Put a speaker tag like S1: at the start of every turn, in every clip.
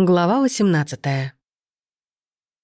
S1: Глава 18.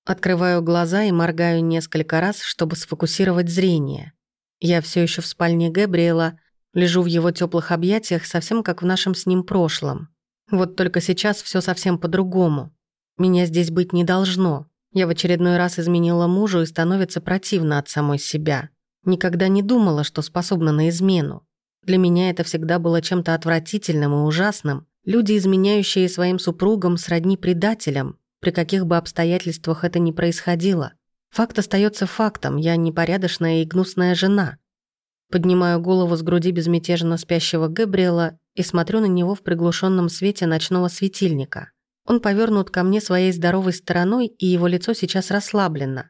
S1: Открываю глаза и моргаю несколько раз, чтобы сфокусировать зрение. Я все еще в спальне Габриэла, лежу в его теплых объятиях, совсем как в нашем с ним прошлом. Вот только сейчас все совсем по-другому. Меня здесь быть не должно. Я в очередной раз изменила мужу и становится противно от самой себя. Никогда не думала, что способна на измену. Для меня это всегда было чем-то отвратительным и ужасным, Люди, изменяющие своим супругам, сродни предателям, при каких бы обстоятельствах это ни происходило. Факт остается фактом, я непорядочная и гнусная жена. Поднимаю голову с груди безмятежно спящего Габриэла и смотрю на него в приглушенном свете ночного светильника. Он повернут ко мне своей здоровой стороной, и его лицо сейчас расслаблено.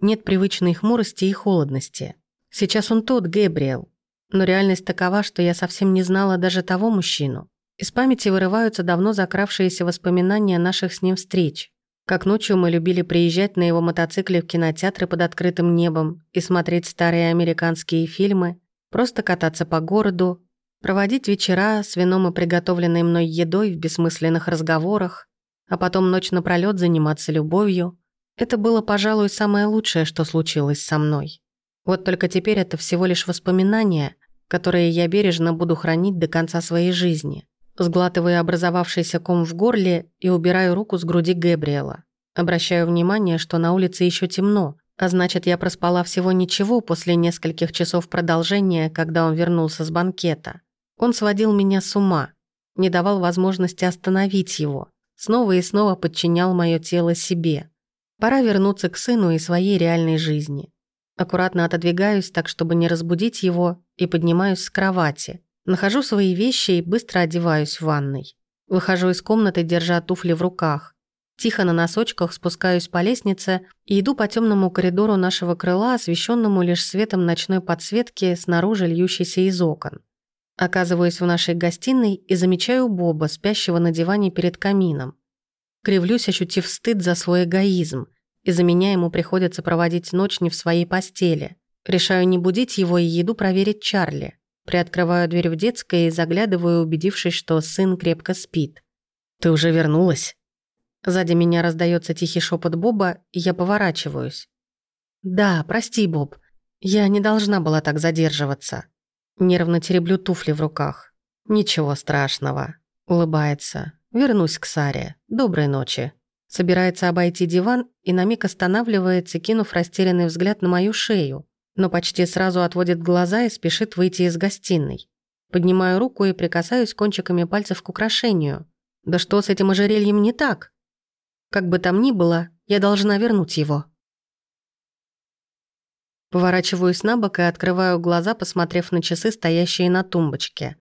S1: Нет привычной хмурости и холодности. Сейчас он тот Габриэл. Но реальность такова, что я совсем не знала даже того мужчину. Из памяти вырываются давно закравшиеся воспоминания наших с ним встреч. Как ночью мы любили приезжать на его мотоцикле в кинотеатры под открытым небом и смотреть старые американские фильмы, просто кататься по городу, проводить вечера с вином и приготовленной мной едой в бессмысленных разговорах, а потом ночь напролёт заниматься любовью. Это было, пожалуй, самое лучшее, что случилось со мной. Вот только теперь это всего лишь воспоминания, которые я бережно буду хранить до конца своей жизни. Сглатываю образовавшийся ком в горле и убираю руку с груди Гэбриэла. Обращаю внимание, что на улице еще темно, а значит, я проспала всего ничего после нескольких часов продолжения, когда он вернулся с банкета. Он сводил меня с ума, не давал возможности остановить его, снова и снова подчинял мое тело себе. Пора вернуться к сыну и своей реальной жизни. Аккуратно отодвигаюсь так, чтобы не разбудить его, и поднимаюсь с кровати – Нахожу свои вещи и быстро одеваюсь в ванной. Выхожу из комнаты, держа туфли в руках. Тихо на носочках спускаюсь по лестнице и иду по темному коридору нашего крыла, освещенному лишь светом ночной подсветки снаружи льющейся из окон. Оказываюсь в нашей гостиной и замечаю Боба, спящего на диване перед камином. Кривлюсь, ощутив стыд за свой эгоизм. Из-за меня ему приходится проводить ночь не в своей постели. Решаю не будить его и иду проверить Чарли. Приоткрываю дверь в детской и заглядываю, убедившись, что сын крепко спит. «Ты уже вернулась?» Сзади меня раздается тихий шепот Боба, и я поворачиваюсь. «Да, прости, Боб. Я не должна была так задерживаться». Нервно тереблю туфли в руках. «Ничего страшного», — улыбается. «Вернусь к Саре. Доброй ночи». Собирается обойти диван и на миг останавливается, кинув растерянный взгляд на мою шею но почти сразу отводит глаза и спешит выйти из гостиной. Поднимаю руку и прикасаюсь кончиками пальцев к украшению. Да что с этим ожерельем не так? Как бы там ни было, я должна вернуть его. Поворачиваюсь на бок и открываю глаза, посмотрев на часы, стоящие на тумбочке.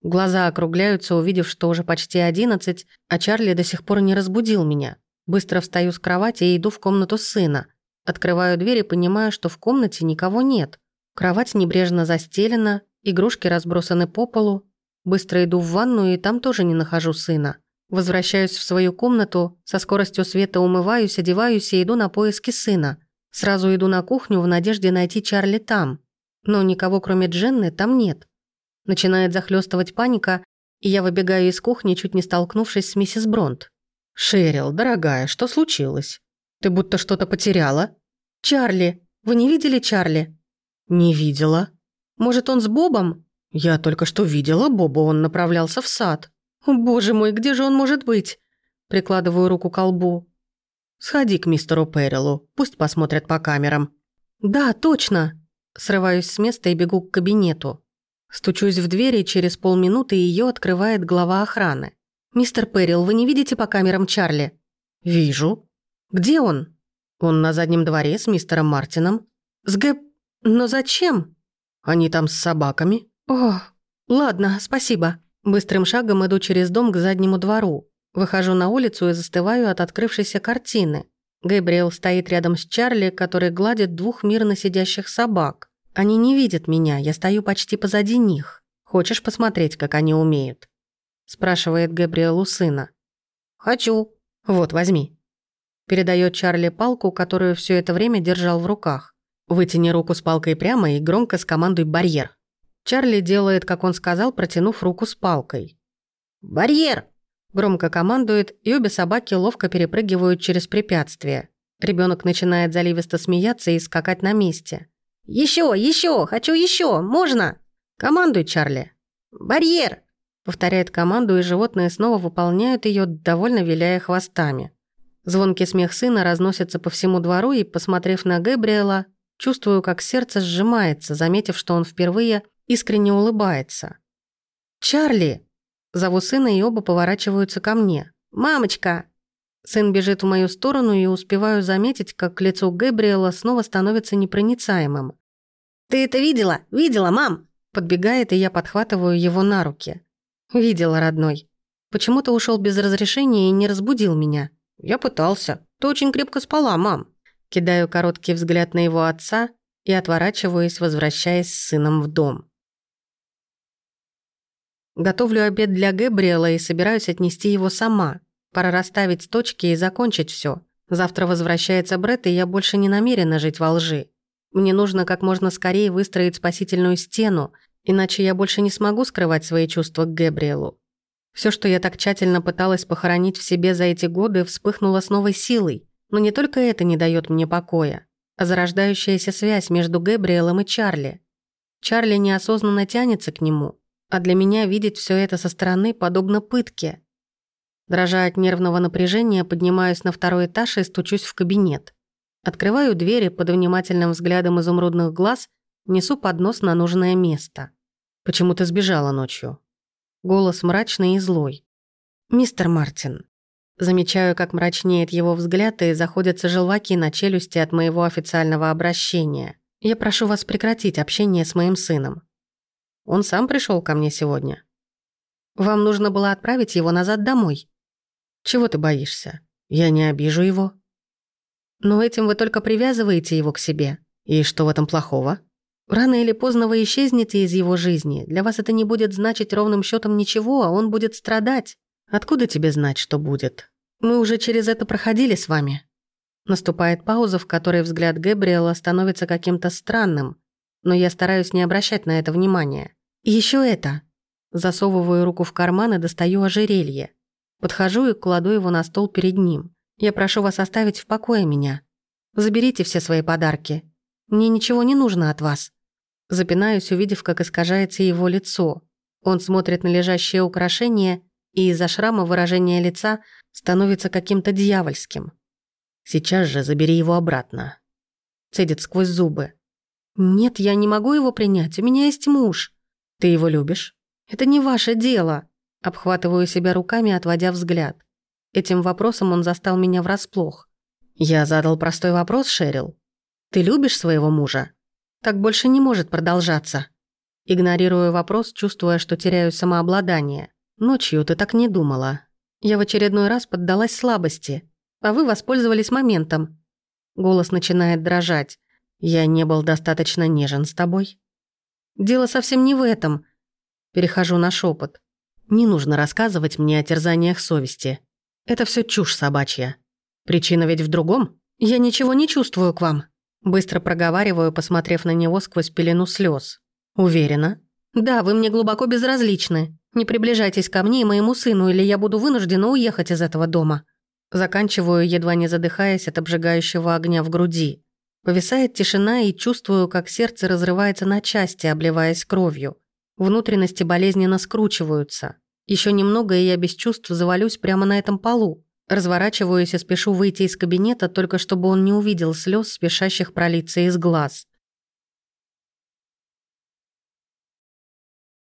S1: Глаза округляются, увидев, что уже почти одиннадцать, а Чарли до сих пор не разбудил меня. Быстро встаю с кровати и иду в комнату сына – Открываю дверь и понимаю, что в комнате никого нет. Кровать небрежно застелена, игрушки разбросаны по полу. Быстро иду в ванну и там тоже не нахожу сына. Возвращаюсь в свою комнату, со скоростью света умываюсь, одеваюсь и иду на поиски сына. Сразу иду на кухню в надежде найти Чарли там. Но никого, кроме Дженны, там нет. Начинает захлестывать паника, и я выбегаю из кухни, чуть не столкнувшись с миссис Бронт. «Шерил, дорогая, что случилось? Ты будто что-то потеряла?» «Чарли! Вы не видели Чарли?» «Не видела». «Может, он с Бобом?» «Я только что видела Боба, он направлялся в сад». «О, боже мой, где же он может быть?» Прикладываю руку к колбу. «Сходи к мистеру Перрилу, пусть посмотрят по камерам». «Да, точно!» Срываюсь с места и бегу к кабинету. Стучусь в дверь, и через полминуты ее открывает глава охраны. «Мистер Перрил, вы не видите по камерам Чарли?» «Вижу». «Где он?» Он на заднем дворе с мистером Мартином. С Гэб... Но зачем? Они там с собаками. О, ладно, спасибо. Быстрым шагом иду через дом к заднему двору. Выхожу на улицу и застываю от открывшейся картины. Гэбриэл стоит рядом с Чарли, который гладит двух мирно сидящих собак. Они не видят меня, я стою почти позади них. Хочешь посмотреть, как они умеют?» Спрашивает Гэбриэл у сына. «Хочу». «Вот, возьми». Передает Чарли палку, которую все это время держал в руках. Вытяни руку с палкой прямо и громко скомандуй «барьер». Чарли делает, как он сказал, протянув руку с палкой. «Барьер!» Громко командует, и обе собаки ловко перепрыгивают через препятствие. Ребенок начинает заливисто смеяться и скакать на месте. Еще, еще, Хочу еще! Можно?» «Командуй, Чарли!» «Барьер!» Повторяет команду, и животные снова выполняют ее, довольно виляя хвостами. Звонкий смех сына разносится по всему двору, и, посмотрев на Гэбриэла, чувствую, как сердце сжимается, заметив, что он впервые искренне улыбается. «Чарли!» Зову сына, и оба поворачиваются ко мне. «Мамочка!» Сын бежит в мою сторону, и успеваю заметить, как лицо Гэбриэла снова становится непроницаемым. «Ты это видела? Видела, мам?» Подбегает, и я подхватываю его на руки. «Видела, родной. Почему то ушел без разрешения и не разбудил меня?» «Я пытался. Ты очень крепко спала, мам». Кидаю короткий взгляд на его отца и отворачиваюсь, возвращаясь с сыном в дом. Готовлю обед для Гэбриэла и собираюсь отнести его сама. Пора расставить точки и закончить все. Завтра возвращается Брэд, и я больше не намерена жить во лжи. Мне нужно как можно скорее выстроить спасительную стену, иначе я больше не смогу скрывать свои чувства к Гэбриэлу. Все, что я так тщательно пыталась похоронить в себе за эти годы, вспыхнуло с новой силой. Но не только это не дает мне покоя, а зарождающаяся связь между Гэбриэлом и Чарли. Чарли неосознанно тянется к нему, а для меня видеть все это со стороны подобно пытке. Дрожа от нервного напряжения, поднимаюсь на второй этаж и стучусь в кабинет. Открываю двери под внимательным взглядом изумрудных глаз, несу поднос на нужное место. Почему ты сбежала ночью? Голос мрачный и злой. «Мистер Мартин». Замечаю, как мрачнеет его взгляд и заходятся желваки на челюсти от моего официального обращения. Я прошу вас прекратить общение с моим сыном. Он сам пришел ко мне сегодня. Вам нужно было отправить его назад домой. Чего ты боишься? Я не обижу его. Но этим вы только привязываете его к себе. И что в этом плохого? Рано или поздно вы исчезнете из его жизни. Для вас это не будет значить ровным счетом ничего, а он будет страдать. Откуда тебе знать, что будет? Мы уже через это проходили с вами. Наступает пауза, в которой взгляд Гэбриэла становится каким-то странным, но я стараюсь не обращать на это внимания. Еще это. Засовываю руку в карман и достаю ожерелье. Подхожу и кладу его на стол перед ним. Я прошу вас оставить в покое меня. Заберите все свои подарки. Мне ничего не нужно от вас». Запинаюсь, увидев, как искажается его лицо. Он смотрит на лежащее украшение, и из-за шрама выражение лица становится каким-то дьявольским. «Сейчас же забери его обратно», — цедит сквозь зубы. «Нет, я не могу его принять, у меня есть муж». «Ты его любишь?» «Это не ваше дело», — обхватываю себя руками, отводя взгляд. Этим вопросом он застал меня врасплох. Я задал простой вопрос, Шерил. «Ты любишь своего мужа?» Так больше не может продолжаться. Игнорирую вопрос, чувствуя, что теряю самообладание. Ночью ты так не думала. Я в очередной раз поддалась слабости, а вы воспользовались моментом. Голос начинает дрожать. Я не был достаточно нежен с тобой. Дело совсем не в этом. Перехожу на шепот. Не нужно рассказывать мне о терзаниях совести. Это все чушь собачья. Причина ведь в другом. Я ничего не чувствую к вам. Быстро проговариваю, посмотрев на него сквозь пелену слез. Уверена? Да, вы мне глубоко безразличны. Не приближайтесь ко мне и моему сыну, или я буду вынуждена уехать из этого дома. Заканчиваю, едва не задыхаясь от обжигающего огня в груди. Повисает тишина и чувствую, как сердце разрывается на части, обливаясь кровью. Внутренности болезненно скручиваются. Еще немного, и я без чувств завалюсь прямо на этом полу. Разворачиваюсь и спешу выйти из кабинета, только чтобы он не увидел слез, спешащих пролиться из глаз.